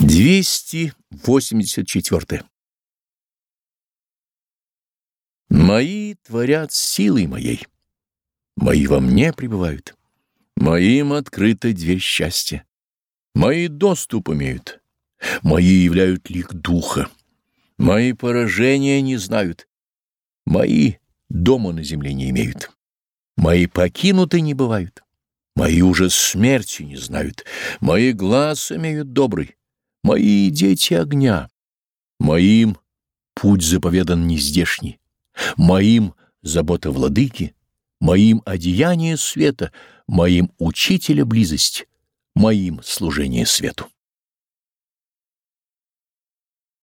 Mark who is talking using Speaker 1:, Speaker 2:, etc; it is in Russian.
Speaker 1: 284. Мои творят силой моей, мои во мне пребывают, моим открыта дверь счастья, мои доступ имеют, мои являют лик духа, мои поражения не знают, мои дома на земле не имеют, мои покинуты не бывают, мои уже смерти не знают, мои глаз имеют добрый, Мои дети огня, моим путь заповедан нездешний, моим забота владыки, моим одеяние света, моим учителя близость, моим служение свету.